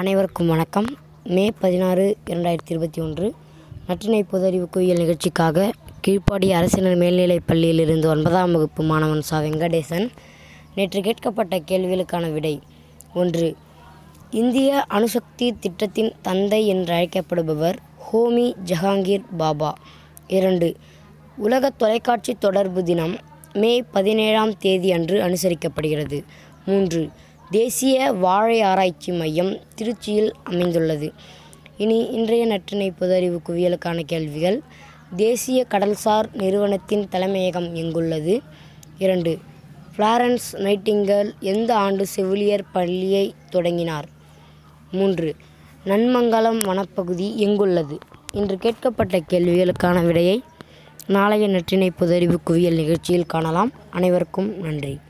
அனைவருக்கும் வணக்கம். மே பதினாறு இரண்டாயிரத்தி இருபத்தி ஒன்று. நற்றினை பொதறிவு குவியல் நிகழ்ச்சிக்காக கீழ்ப்பாடி அரசினர் மேல்நிலைப் பள்ளியிலிருந்து ஒன்பதாம் வகுப்பு மாணவன் சா. வெங்கடேசன் நேற்று கேட்கப்பட்ட கேள்விகளுக்கான விடை ஒன்று. இந்திய அணுசக்தி திட்டத்தின் தந்தை என்று அழைக்கப்படுபவர் ஹோமி ஜஹாங்கீர் பாபா. இரண்டு. உலக தொலைக்காட்சி தொடர்பு தினம் மே பதினேழாம் தேதி அன்று அனுசரிக்கப்படுகிறது. மூன்று. தேசிய வாழை ஆராய்ச்சி மையம் திருச்சியில் அமைந்துள்ளது. இனி இன்றைய நற்றினை பொதறிவு குவியலுக்கான கேள்விகள். தேசிய கடல்சார் நிறுவனத்தின் தலைமையகம் எங்குள்ளது? இரண்டு. ஃப்ளாரன்ஸ் நைட்டிங்கல் எந்த ஆண்டு செவிலியர் பள்ளியை தொடங்கினார்? மூன்று. நன்மங்கலம் வனப்பகுதி எங்குள்ளது? இன்று கேட்கப்பட்ட கேள்விகளுக்கான விடையை நாளைய நற்றினை புதறிவு குவியல் நிகழ்ச்சியில் காணலாம். அனைவருக்கும் நன்றி.